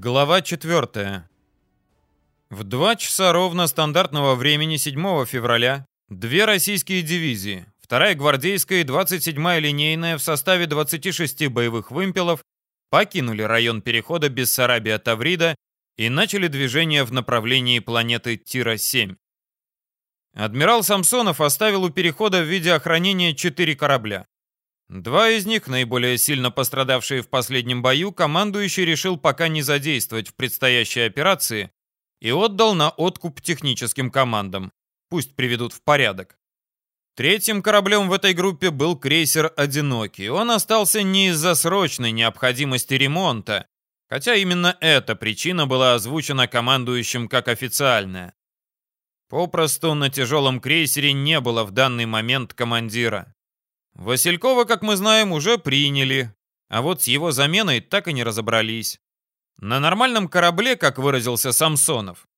Глава 4. В 2 часа ровно стандартного времени 7 февраля две российские дивизии, 2-я гвардейская и 27-я линейная в составе 26 боевых вымпелов покинули район перехода Бессарабия-Таврида и начали движение в направлении планеты Тира-7. Адмирал Самсонов оставил у перехода в виде охранения 4 корабля. Два из них, наиболее сильно пострадавшие в последнем бою, командующий решил пока не задействовать в предстоящей операции и отдал на откуп техническим командам. Пусть приведут в порядок. Третьим кораблем в этой группе был крейсер «Одинокий». Он остался не из-за срочной необходимости ремонта, хотя именно эта причина была озвучена командующим как официальная. Попросту на тяжелом крейсере не было в данный момент командира. Василькова, как мы знаем, уже приняли, а вот с его заменой так и не разобрались. На нормальном корабле, как выразился Самсонов,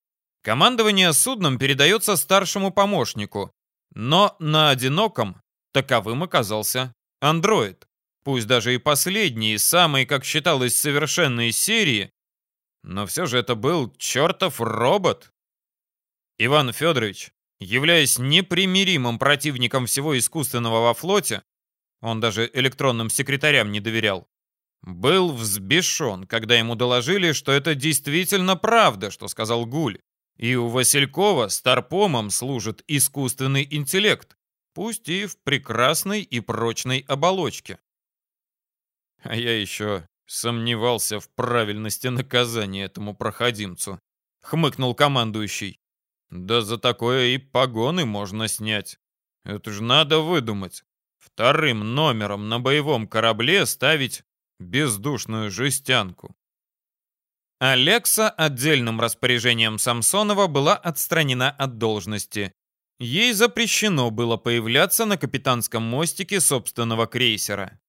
командование судном передается старшему помощнику, но на одиноком таковым оказался андроид. Пусть даже и последний, самый, как считалось, совершенной серии, но все же это был чертов робот. Иван Федорович, являясь непримиримым противником всего искусственного во флоте, он даже электронным секретарям не доверял. Был взбешен, когда ему доложили, что это действительно правда, что сказал Гуль. И у Василькова старпомом служит искусственный интеллект, пусть и в прекрасной и прочной оболочке. А я еще сомневался в правильности наказания этому проходимцу, хмыкнул командующий. Да за такое и погоны можно снять. Это же надо выдумать вторым номером на боевом корабле ставить бездушную жестянку. Алекса отдельным распоряжением Самсонова была отстранена от должности. Ей запрещено было появляться на капитанском мостике собственного крейсера.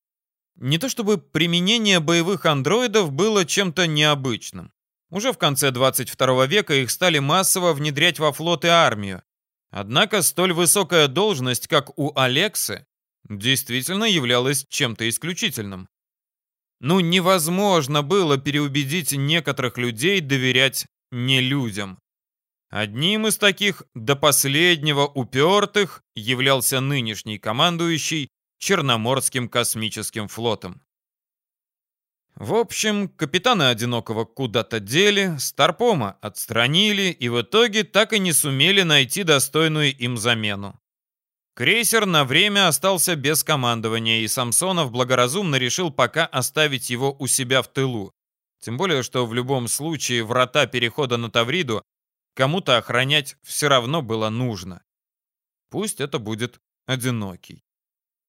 Не то чтобы применение боевых андроидов было чем-то необычным. Уже в конце 22 века их стали массово внедрять во флот и армию. Однако столь высокая должность, как у Алексы, действительно являлось чем-то исключительным. Ну, невозможно было переубедить некоторых людей доверять не людям. Одним из таких до последнего упертых являлся нынешний командующий Черноморским космическим флотом. В общем, капитана Одинокого куда-то дели, Старпома отстранили и в итоге так и не сумели найти достойную им замену. Крейсер на время остался без командования, и Самсонов благоразумно решил пока оставить его у себя в тылу. Тем более, что в любом случае врата перехода на Тавриду кому-то охранять все равно было нужно. Пусть это будет одинокий.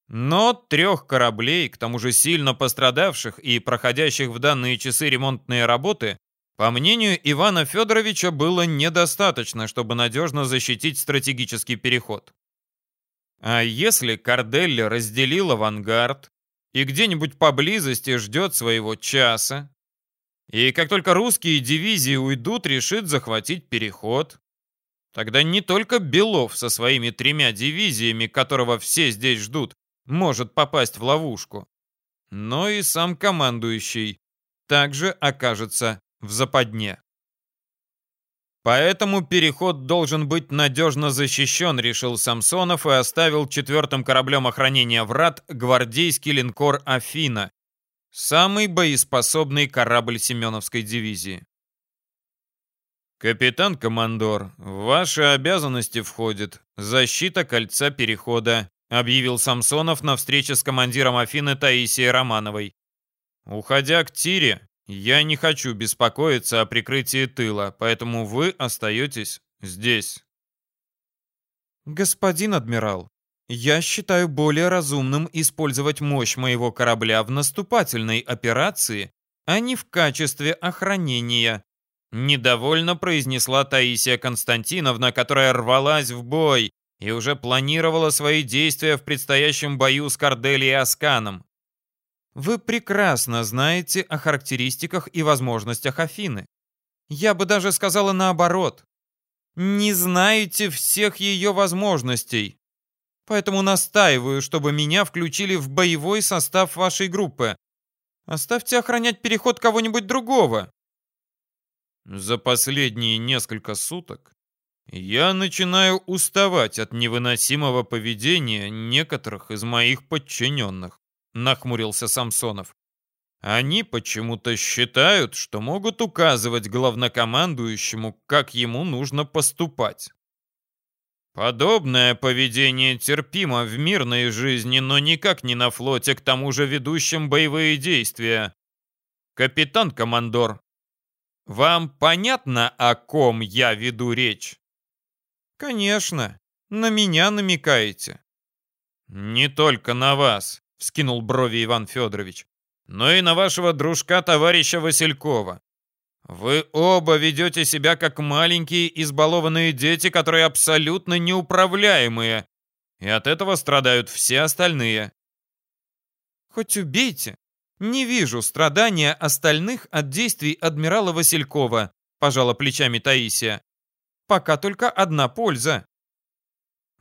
Но трех кораблей, к тому же сильно пострадавших и проходящих в данные часы ремонтные работы, по мнению Ивана Федоровича, было недостаточно, чтобы надежно защитить стратегический переход. А если Карделли разделил авангард и где-нибудь поблизости ждет своего часа, и как только русские дивизии уйдут, решит захватить переход, тогда не только Белов со своими тремя дивизиями, которого все здесь ждут, может попасть в ловушку, но и сам командующий также окажется в западне. Поэтому переход должен быть надежно защищен, решил Самсонов и оставил четвертым кораблем охранения врат гвардейский линкор «Афина», самый боеспособный корабль Семеновской дивизии. «Капитан-командор, в ваши обязанности входит защита кольца перехода», объявил Самсонов на встрече с командиром Афины Таисией Романовой. Уходя к Тире, я не хочу беспокоиться о прикрытии тыла, поэтому вы остаетесь здесь. Господин адмирал, я считаю более разумным использовать мощь моего корабля в наступательной операции, а не в качестве охранения. Недовольно произнесла Таисия Константиновна, которая рвалась в бой и уже планировала свои действия в предстоящем бою с Корделией Асканом. Вы прекрасно знаете о характеристиках и возможностях Афины. Я бы даже сказала наоборот. Не знаете всех ее возможностей. Поэтому настаиваю, чтобы меня включили в боевой состав вашей группы. Оставьте охранять переход кого-нибудь другого. За последние несколько суток я начинаю уставать от невыносимого поведения некоторых из моих подчиненных, нахмурился Самсонов. Они почему-то считают, что могут указывать главнокомандующему, как ему нужно поступать. Подобное поведение терпимо в мирной жизни, но никак не на флоте, к тому же ведущим боевые действия. Капитан-командор, вам понятно, о ком я веду речь? Конечно, на меня намекаете. Не только на вас, вскинул брови Иван Федорович, но и на вашего дружка товарища Василькова. Вы оба ведете себя как маленькие избалованные дети, которые абсолютно неуправляемые, и от этого страдают все остальные. Хоть убейте. Не вижу страдания остальных от действий адмирала Василькова, пожала плечами Таисия. Пока только одна польза.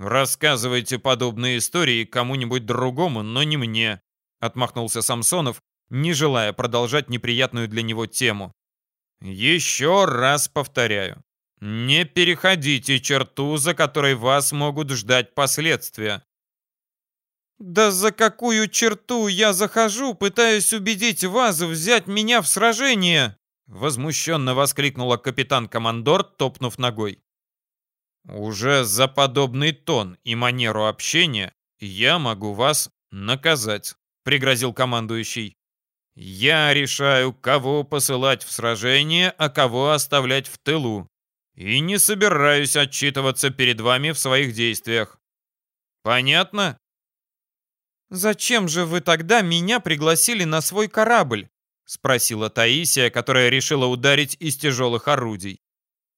Рассказывайте подобные истории кому-нибудь другому, но не мне, отмахнулся Самсонов, не желая продолжать неприятную для него тему. Еще раз повторяю. Не переходите черту, за которой вас могут ждать последствия. Да за какую черту я захожу, пытаясь убедить вас взять меня в сражение? Возмущенно воскликнула капитан-командор, топнув ногой. Уже за подобный тон и манеру общения я могу вас наказать, пригрозил командующий. Я решаю, кого посылать в сражение, а кого оставлять в тылу. И не собираюсь отчитываться перед вами в своих действиях. Понятно? Зачем же вы тогда меня пригласили на свой корабль? спросила Таисия, которая решила ударить из тяжелых орудий.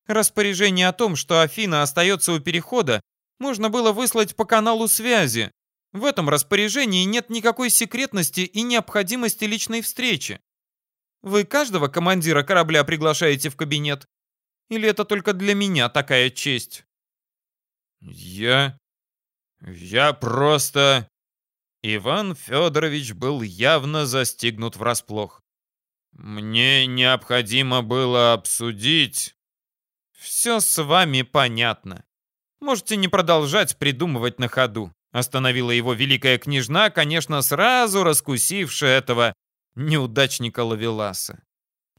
Распоряжение о том, что Афина остается у перехода, можно было выслать по каналу связи, в этом распоряжении нет никакой секретности и необходимости личной встречи. Вы каждого командира корабля приглашаете в кабинет? Или это только для меня такая честь? Я... Я просто... Иван Федорович был явно застигнут врасплох. Мне необходимо было обсудить... Все с вами понятно. Можете не продолжать придумывать на ходу. Остановила его великая княжна, конечно, сразу раскусившая этого неудачника Лавеласа.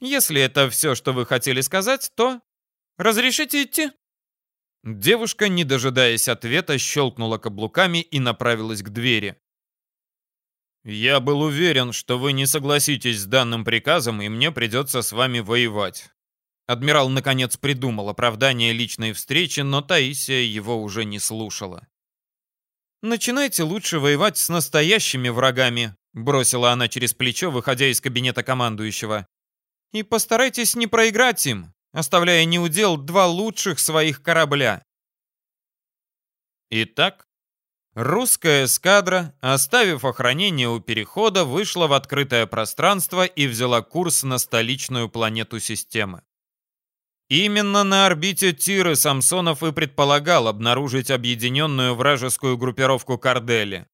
Если это все, что вы хотели сказать, то разрешите идти? Девушка, не дожидаясь ответа, щелкнула каблуками и направилась к двери. «Я был уверен, что вы не согласитесь с данным приказом, и мне придется с вами воевать». Адмирал, наконец, придумал оправдание личной встречи, но Таисия его уже не слушала. «Начинайте лучше воевать с настоящими врагами», бросила она через плечо, выходя из кабинета командующего. «И постарайтесь не проиграть им, оставляя неудел два лучших своих корабля». Итак, русская эскадра, оставив охранение у перехода, вышла в открытое пространство и взяла курс на столичную планету системы. Именно на орбите Тиры Самсонов и предполагал обнаружить объединенную вражескую группировку Кардели.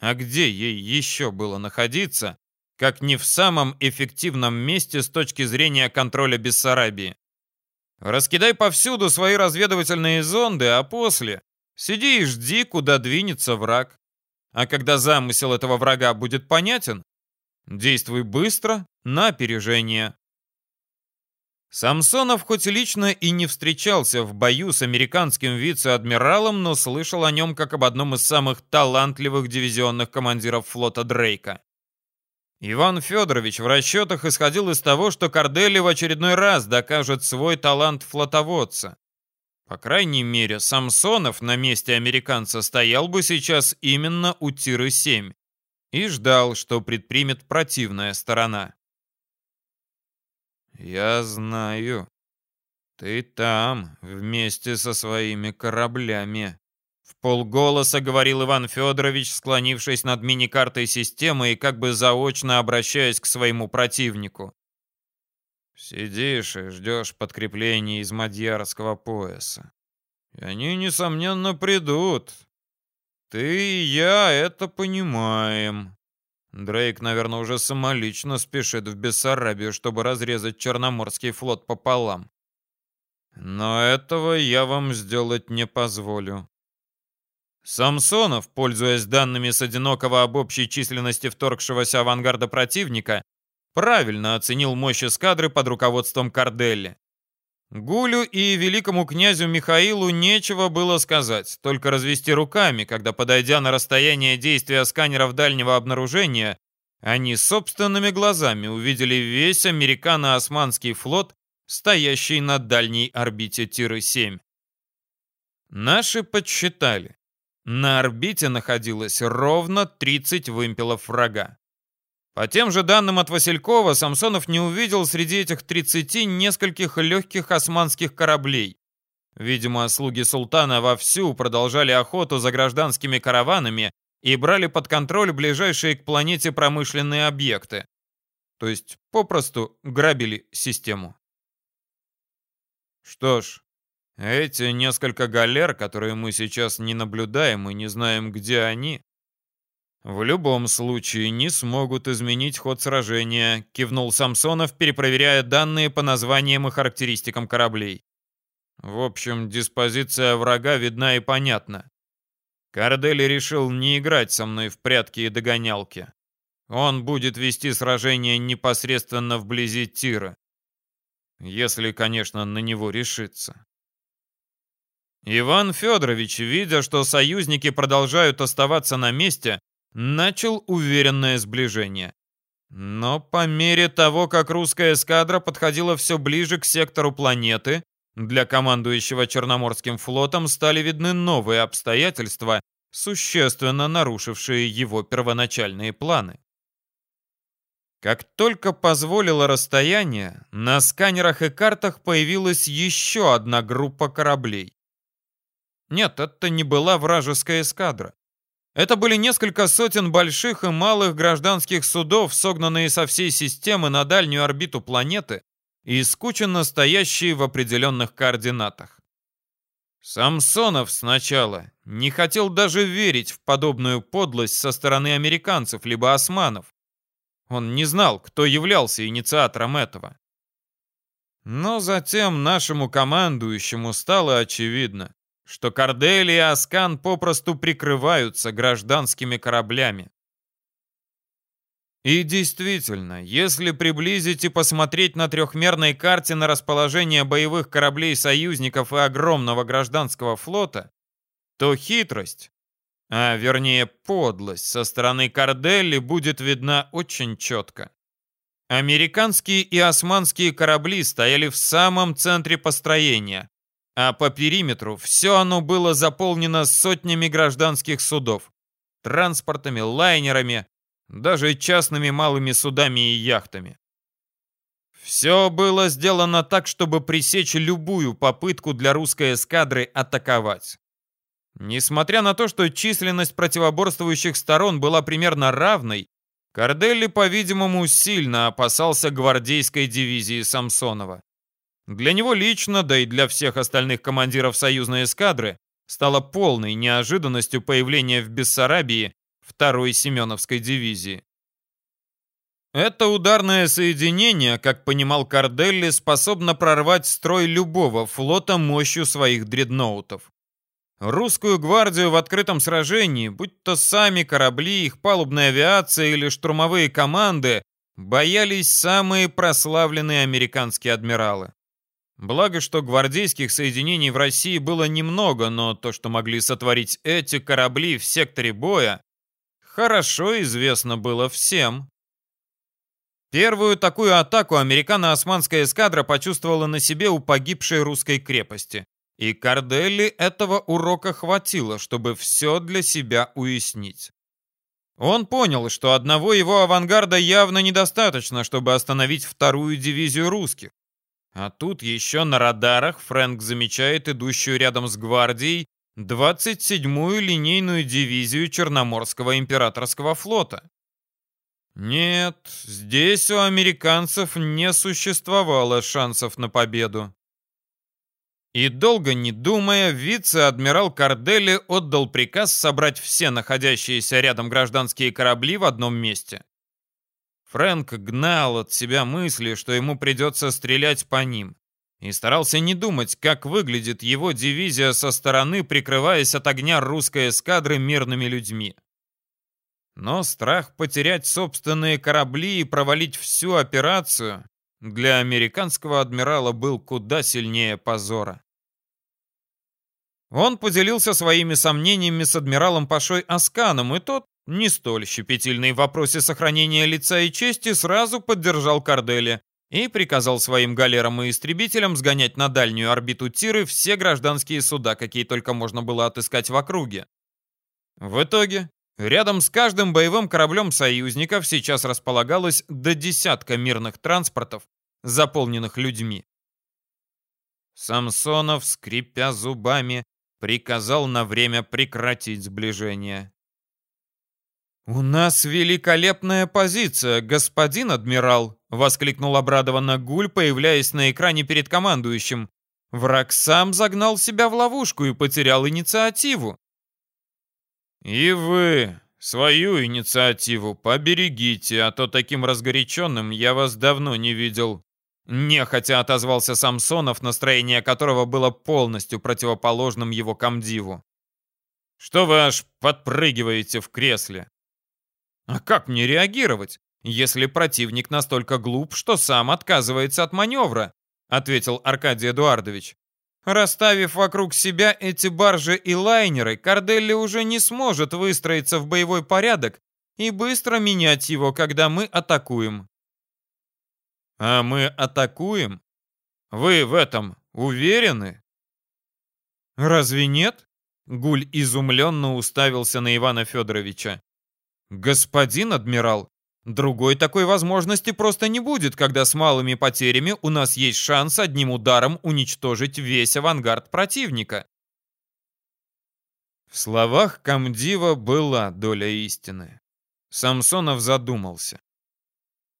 А где ей еще было находиться, как не в самом эффективном месте с точки зрения контроля Бессарабии? Раскидай повсюду свои разведывательные зонды, а после сиди и жди, куда двинется враг. А когда замысел этого врага будет понятен, действуй быстро, на опережение. Самсонов хоть лично и не встречался в бою с американским вице-адмиралом, но слышал о нем как об одном из самых талантливых дивизионных командиров флота Дрейка. Иван Федорович в расчетах исходил из того, что Кордели в очередной раз докажет свой талант флотоводца. По крайней мере, Самсонов на месте американца стоял бы сейчас именно у Тиры-7 и ждал, что предпримет противная сторона. «Я знаю. Ты там, вместе со своими кораблями», — в полголоса говорил Иван Федорович, склонившись над мини-картой системы и как бы заочно обращаясь к своему противнику. «Сидишь и ждешь подкрепления из Мадьярского пояса. И они, несомненно, придут. Ты и я это понимаем. Дрейк, наверное, уже самолично спешит в Бессарабию, чтобы разрезать Черноморский флот пополам. Но этого я вам сделать не позволю. Самсонов, пользуясь данными с одинокого об общей численности вторгшегося авангарда противника, правильно оценил мощь эскадры под руководством Карделли. Гулю и великому князю Михаилу нечего было сказать, только развести руками, когда, подойдя на расстояние действия сканеров дальнего обнаружения, они собственными глазами увидели весь американо-османский флот, стоящий на дальней орбите Тиры-7. Наши подсчитали. На орбите находилось ровно 30 вымпелов врага. По тем же данным от Василькова, Самсонов не увидел среди этих 30 нескольких легких османских кораблей. Видимо, слуги султана вовсю продолжали охоту за гражданскими караванами и брали под контроль ближайшие к планете промышленные объекты. То есть попросту грабили систему. Что ж, эти несколько галер, которые мы сейчас не наблюдаем и не знаем, где они, «В любом случае не смогут изменить ход сражения», — кивнул Самсонов, перепроверяя данные по названиям и характеристикам кораблей. «В общем, диспозиция врага видна и понятна. Кардели решил не играть со мной в прятки и догонялки. Он будет вести сражение непосредственно вблизи Тира. Если, конечно, на него решится». Иван Федорович, видя, что союзники продолжают оставаться на месте, начал уверенное сближение. Но по мере того, как русская эскадра подходила все ближе к сектору планеты, для командующего Черноморским флотом стали видны новые обстоятельства, существенно нарушившие его первоначальные планы. Как только позволило расстояние, на сканерах и картах появилась еще одна группа кораблей. Нет, это не была вражеская эскадра. Это были несколько сотен больших и малых гражданских судов, согнанные со всей системы на дальнюю орбиту планеты и скученно стоящие в определенных координатах. Самсонов сначала не хотел даже верить в подобную подлость со стороны американцев либо османов. Он не знал, кто являлся инициатором этого. Но затем нашему командующему стало очевидно, что Кардели и Аскан попросту прикрываются гражданскими кораблями. И действительно, если приблизить и посмотреть на трехмерной карте на расположение боевых кораблей союзников и огромного гражданского флота, то хитрость, а вернее подлость со стороны Карделли будет видна очень четко. Американские и османские корабли стояли в самом центре построения, а по периметру все оно было заполнено сотнями гражданских судов, транспортами, лайнерами, даже частными малыми судами и яхтами. Все было сделано так, чтобы пресечь любую попытку для русской эскадры атаковать. Несмотря на то, что численность противоборствующих сторон была примерно равной, Карделли, по-видимому, сильно опасался гвардейской дивизии Самсонова. Для него лично, да и для всех остальных командиров союзной эскадры, стало полной неожиданностью появление в Бессарабии второй Семеновской дивизии. Это ударное соединение, как понимал Карделли, способно прорвать строй любого флота мощью своих дредноутов. Русскую гвардию в открытом сражении, будь то сами корабли, их палубная авиация или штурмовые команды, боялись самые прославленные американские адмиралы. Благо, что гвардейских соединений в России было немного, но то, что могли сотворить эти корабли в секторе боя, хорошо известно было всем. Первую такую атаку американо-османская эскадра почувствовала на себе у погибшей русской крепости. И Карделли этого урока хватило, чтобы все для себя уяснить. Он понял, что одного его авангарда явно недостаточно, чтобы остановить вторую дивизию русских. А тут еще на радарах Фрэнк замечает идущую рядом с гвардией 27-ю линейную дивизию Черноморского императорского флота. Нет, здесь у американцев не существовало шансов на победу. И долго не думая, вице-адмирал Карделли отдал приказ собрать все находящиеся рядом гражданские корабли в одном месте. Фрэнк гнал от себя мысли, что ему придется стрелять по ним, и старался не думать, как выглядит его дивизия со стороны, прикрываясь от огня русской эскадры мирными людьми. Но страх потерять собственные корабли и провалить всю операцию для американского адмирала был куда сильнее позора. Он поделился своими сомнениями с адмиралом Пашой Асканом, и тот, не столь щепетильный в вопросе сохранения лица и чести, сразу поддержал Кордели и приказал своим галерам и истребителям сгонять на дальнюю орбиту Тиры все гражданские суда, какие только можно было отыскать в округе. В итоге, рядом с каждым боевым кораблем союзников сейчас располагалось до десятка мирных транспортов, заполненных людьми. Самсонов, скрипя зубами, приказал на время прекратить сближение. «У нас великолепная позиция, господин адмирал!» — воскликнул обрадованно Гуль, появляясь на экране перед командующим. «Враг сам загнал себя в ловушку и потерял инициативу». «И вы свою инициативу поберегите, а то таким разгоряченным я вас давно не видел», Нехотя отозвался Самсонов, настроение которого было полностью противоположным его комдиву. «Что вы аж подпрыгиваете в кресле?» «А как мне реагировать, если противник настолько глуп, что сам отказывается от маневра?» ответил Аркадий Эдуардович. Расставив вокруг себя эти баржи и лайнеры, Карделли уже не сможет выстроиться в боевой порядок и быстро менять его, когда мы атакуем. А мы атакуем? Вы в этом уверены? Разве нет? Гуль изумленно уставился на Ивана Федоровича. Господин адмирал, другой такой возможности просто не будет, когда с малыми потерями у нас есть шанс одним ударом уничтожить весь авангард противника. В словах Камдива была доля истины. Самсонов задумался.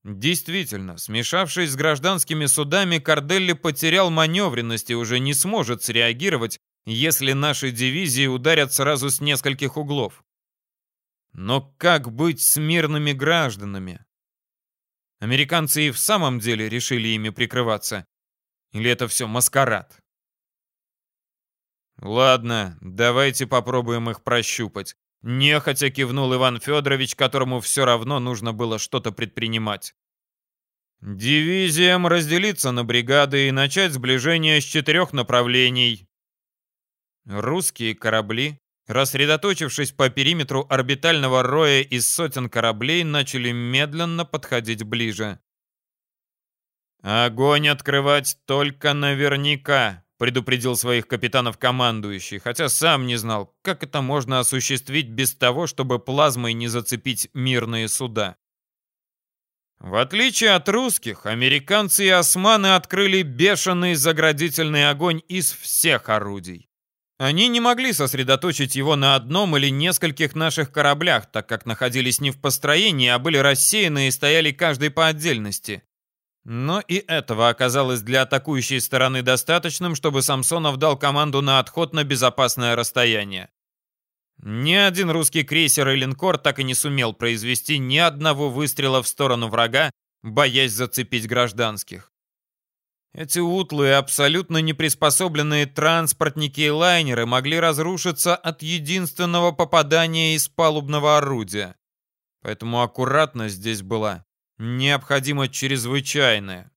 Действительно, смешавшись с гражданскими судами, Карделли потерял маневренность и уже не сможет среагировать, если наши дивизии ударят сразу с нескольких углов. Но как быть с мирными гражданами? Американцы и в самом деле решили ими прикрываться? Или это все маскарад? Ладно, давайте попробуем их прощупать. Нехотя кивнул Иван Федорович, которому все равно нужно было что-то предпринимать. Дивизиям разделиться на бригады и начать сближение с четырех направлений. Русские корабли, рассредоточившись по периметру орбитального роя из сотен кораблей, начали медленно подходить ближе. «Огонь открывать только наверняка», предупредил своих капитанов командующий, хотя сам не знал, как это можно осуществить без того, чтобы плазмой не зацепить мирные суда. В отличие от русских, американцы и османы открыли бешеный заградительный огонь из всех орудий. Они не могли сосредоточить его на одном или нескольких наших кораблях, так как находились не в построении, а были рассеяны и стояли каждый по отдельности. Но и этого оказалось для атакующей стороны достаточным, чтобы Самсонов дал команду на отход на безопасное расстояние. Ни один русский крейсер и линкор так и не сумел произвести ни одного выстрела в сторону врага, боясь зацепить гражданских. Эти утлые, абсолютно неприспособленные транспортники и лайнеры могли разрушиться от единственного попадания из палубного орудия. Поэтому аккуратность здесь была необходимо чрезвычайное.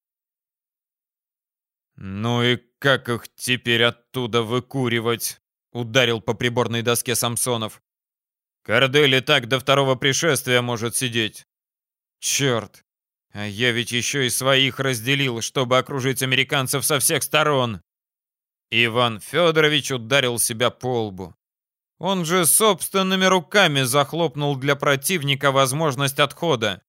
«Ну и как их теперь оттуда выкуривать?» — ударил по приборной доске Самсонов. «Кордели так до второго пришествия может сидеть». «Черт! А я ведь еще и своих разделил, чтобы окружить американцев со всех сторон!» Иван Федорович ударил себя по лбу. Он же собственными руками захлопнул для противника возможность отхода.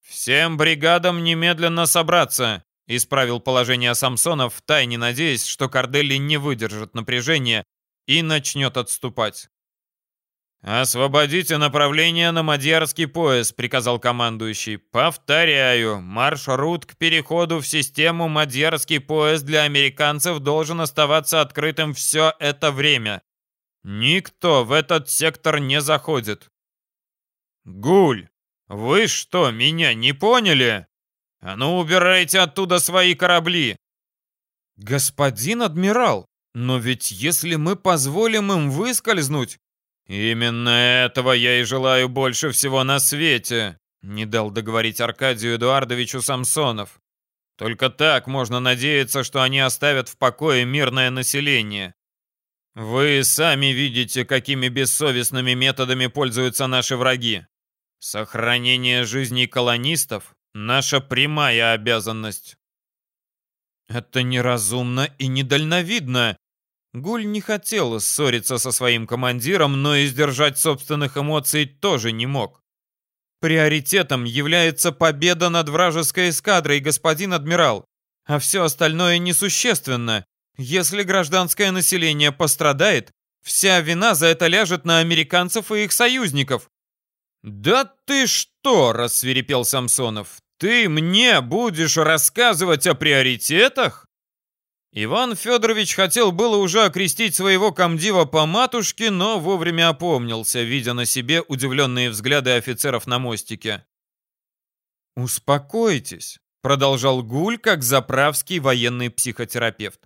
«Всем бригадам немедленно собраться!» — исправил положение Самсонов, втайне надеясь, что Кордели не выдержит напряжения и начнет отступать. «Освободите направление на Мадьярский пояс», — приказал командующий. «Повторяю, маршрут к переходу в систему Мадьярский пояс для американцев должен оставаться открытым все это время. Никто в этот сектор не заходит». «Гуль, вы что, меня не поняли? А ну, убирайте оттуда свои корабли!» «Господин адмирал, но ведь если мы позволим им выскользнуть, «Именно этого я и желаю больше всего на свете», — не дал договорить Аркадию Эдуардовичу Самсонов. «Только так можно надеяться, что они оставят в покое мирное население. Вы сами видите, какими бессовестными методами пользуются наши враги. Сохранение жизней колонистов — наша прямая обязанность». «Это неразумно и недальновидно», Гуль не хотел ссориться со своим командиром, но и сдержать собственных эмоций тоже не мог. Приоритетом является победа над вражеской эскадрой, господин адмирал, а все остальное несущественно. Если гражданское население пострадает, вся вина за это ляжет на американцев и их союзников. «Да ты что!» – рассверепел Самсонов. «Ты мне будешь рассказывать о приоритетах?» Иван Федорович хотел было уже окрестить своего комдива по матушке, но вовремя опомнился, видя на себе удивленные взгляды офицеров на мостике. «Успокойтесь», — продолжал Гуль, как заправский военный психотерапевт.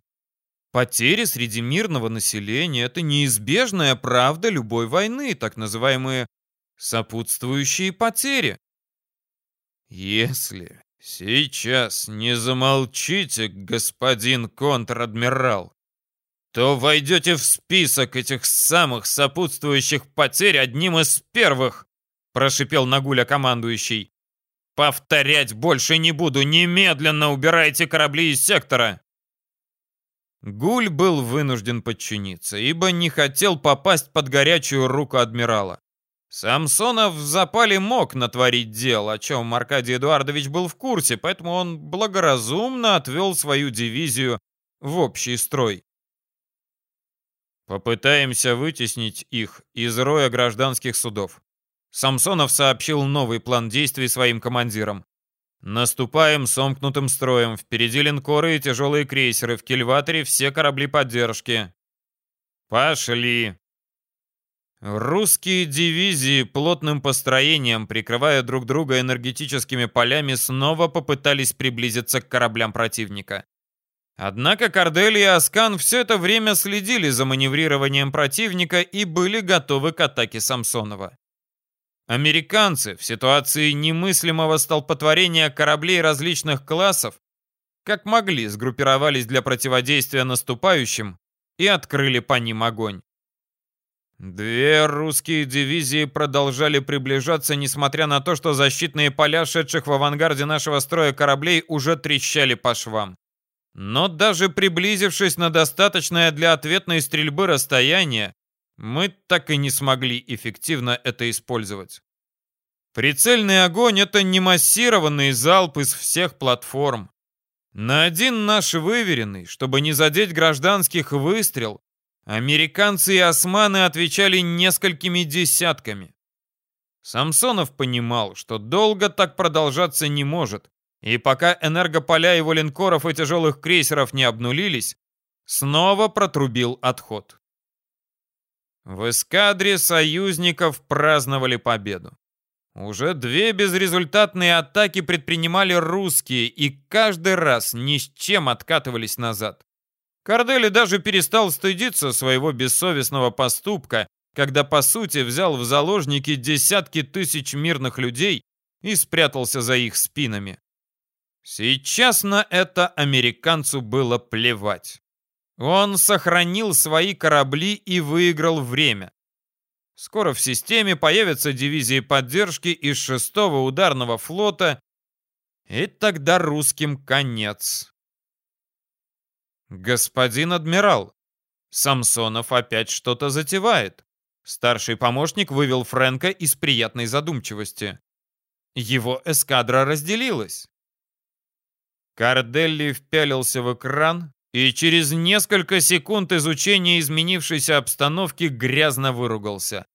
«Потери среди мирного населения — это неизбежная правда любой войны, так называемые сопутствующие потери. Если «Сейчас не замолчите, господин контр-адмирал, то войдете в список этих самых сопутствующих потерь одним из первых», прошипел Нагуля командующий. «Повторять больше не буду, немедленно убирайте корабли из сектора!» Гуль был вынужден подчиниться, ибо не хотел попасть под горячую руку адмирала. Самсонов в запале мог натворить дело, о чем Аркадий Эдуардович был в курсе, поэтому он благоразумно отвел свою дивизию в общий строй. Попытаемся вытеснить их из роя гражданских судов. Самсонов сообщил новый план действий своим командирам. Наступаем сомкнутым строем. Впереди линкоры и тяжелые крейсеры. В кильваторе все корабли поддержки. Пошли. Русские дивизии плотным построением, прикрывая друг друга энергетическими полями, снова попытались приблизиться к кораблям противника. Однако Кордель и Аскан все это время следили за маневрированием противника и были готовы к атаке Самсонова. Американцы в ситуации немыслимого столпотворения кораблей различных классов как могли сгруппировались для противодействия наступающим и открыли по ним огонь. Две русские дивизии продолжали приближаться, несмотря на то, что защитные поля, шедших в авангарде нашего строя кораблей, уже трещали по швам. Но даже приблизившись на достаточное для ответной стрельбы расстояние, мы так и не смогли эффективно это использовать. Прицельный огонь — это не массированный залп из всех платформ. На один наш выверенный, чтобы не задеть гражданских выстрел, Американцы и османы отвечали несколькими десятками. Самсонов понимал, что долго так продолжаться не может, и пока энергополя его линкоров и тяжелых крейсеров не обнулились, снова протрубил отход. В эскадре союзников праздновали победу. Уже две безрезультатные атаки предпринимали русские и каждый раз ни с чем откатывались назад. Кардели даже перестал стыдиться своего бессовестного поступка, когда по сути взял в заложники десятки тысяч мирных людей и спрятался за их спинами. Сейчас на это американцу было плевать. Он сохранил свои корабли и выиграл время. Скоро в системе появятся дивизии поддержки из шестого ударного флота, и тогда русским конец. «Господин адмирал, Самсонов опять что-то затевает». Старший помощник вывел Фрэнка из приятной задумчивости. Его эскадра разделилась. Карделли впялился в экран и через несколько секунд изучения изменившейся обстановки грязно выругался.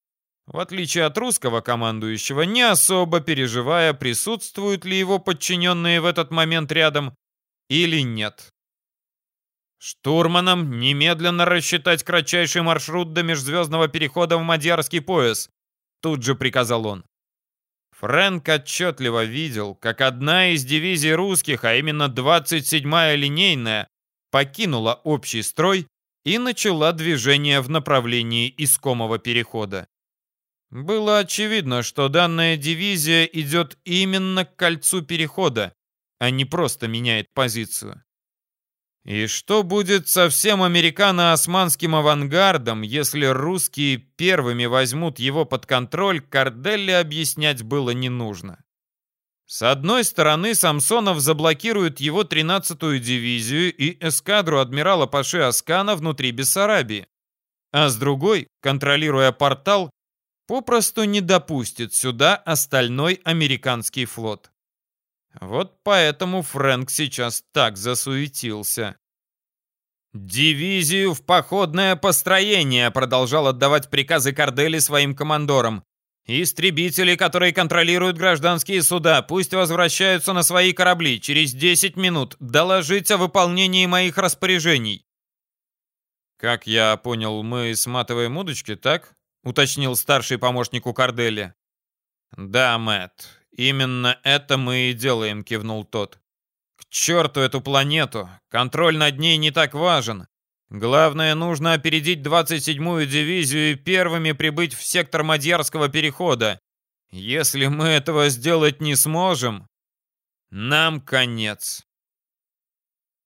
в отличие от русского командующего, не особо переживая, присутствуют ли его подчиненные в этот момент рядом или нет. Штурманам немедленно рассчитать кратчайший маршрут до межзвездного перехода в Мадьярский пояс, тут же приказал он. Фрэнк отчетливо видел, как одна из дивизий русских, а именно 27-я линейная, покинула общий строй и начала движение в направлении искомого перехода. Было очевидно, что данная дивизия идет именно к кольцу перехода, а не просто меняет позицию. И что будет со всем американо-османским авангардом, если русские первыми возьмут его под контроль, Карделли объяснять было не нужно. С одной стороны, Самсонов заблокирует его 13-ю дивизию и эскадру адмирала Паши Аскана внутри Бессарабии, а с другой, контролируя портал, попросту не допустит сюда остальной американский флот. Вот поэтому Фрэнк сейчас так засуетился. «Дивизию в походное построение!» продолжал отдавать приказы Кардели своим командорам. «Истребители, которые контролируют гражданские суда, пусть возвращаются на свои корабли. Через 10 минут доложить о выполнении моих распоряжений». «Как я понял, мы сматываем удочки, так?» уточнил старший помощник у Кардели. «Да, Мэтт, именно это мы и делаем», — кивнул тот. «К черту эту планету! Контроль над ней не так важен. Главное, нужно опередить 27-ю дивизию и первыми прибыть в сектор Мадьярского перехода. Если мы этого сделать не сможем, нам конец».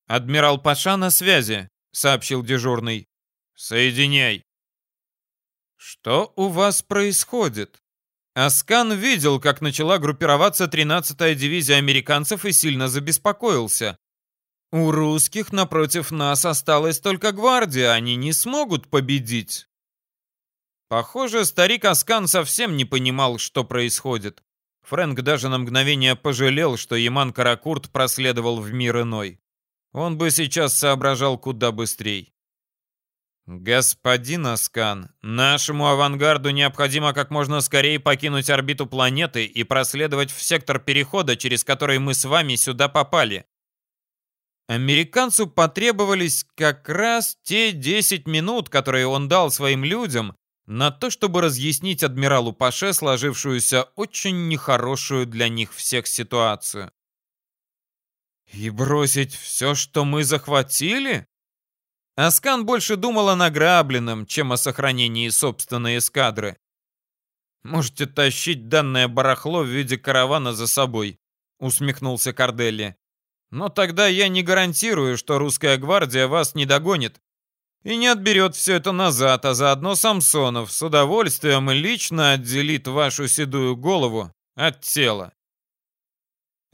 «Адмирал Паша на связи», — сообщил дежурный. «Соединяй». «Что у вас происходит?» Аскан видел, как начала группироваться 13-я дивизия американцев и сильно забеспокоился. «У русских напротив нас осталась только гвардия, они не смогут победить». Похоже, старик Аскан совсем не понимал, что происходит. Фрэнк даже на мгновение пожалел, что Яман Каракурт проследовал в мир иной. Он бы сейчас соображал куда быстрее. «Господин Аскан, нашему авангарду необходимо как можно скорее покинуть орбиту планеты и проследовать в сектор перехода, через который мы с вами сюда попали». Американцу потребовались как раз те 10 минут, которые он дал своим людям, на то, чтобы разъяснить адмиралу Паше сложившуюся очень нехорошую для них всех ситуацию. «И бросить все, что мы захватили?» Аскан больше думал о награбленном, чем о сохранении собственной эскадры. «Можете тащить данное барахло в виде каравана за собой», — усмехнулся Карделли. «Но тогда я не гарантирую, что русская гвардия вас не догонит и не отберет все это назад, а заодно Самсонов с удовольствием лично отделит вашу седую голову от тела».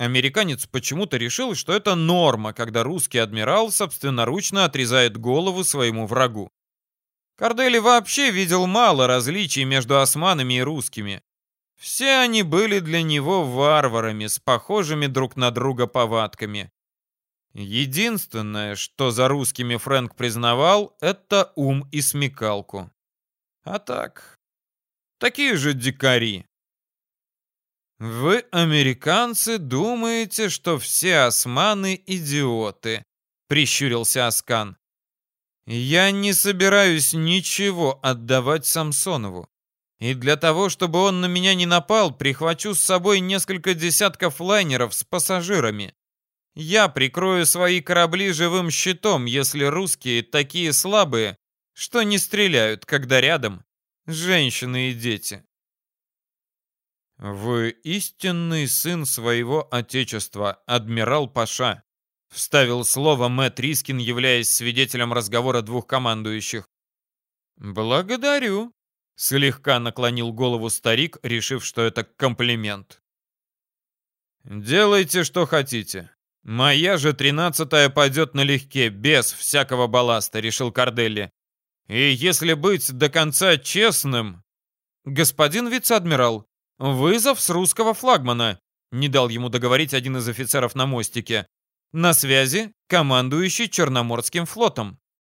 Американец почему-то решил, что это норма, когда русский адмирал собственноручно отрезает голову своему врагу. Кардели вообще видел мало различий между османами и русскими. Все они были для него варварами с похожими друг на друга повадками. Единственное, что за русскими Фрэнк признавал, это ум и смекалку. А так, такие же дикари, «Вы, американцы, думаете, что все османы идиоты», — прищурился Аскан. «Я не собираюсь ничего отдавать Самсонову. И для того, чтобы он на меня не напал, прихвачу с собой несколько десятков лайнеров с пассажирами. Я прикрою свои корабли живым щитом, если русские такие слабые, что не стреляют, когда рядом женщины и дети. «Вы истинный сын своего отечества, адмирал Паша», вставил слово Мэтт Рискин, являясь свидетелем разговора двух командующих. «Благодарю», — слегка наклонил голову старик, решив, что это комплимент. «Делайте, что хотите. Моя же тринадцатая пойдет налегке, без всякого балласта», — решил Карделли. «И если быть до конца честным...» «Господин вице-адмирал, «Вызов с русского флагмана», — не дал ему договорить один из офицеров на мостике. «На связи командующий Черноморским флотом».